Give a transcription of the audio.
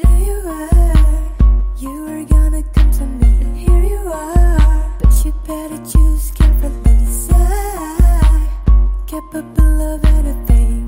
There you are, you were gonna come to me, here you are. But you better choose carefully. I capable of anything.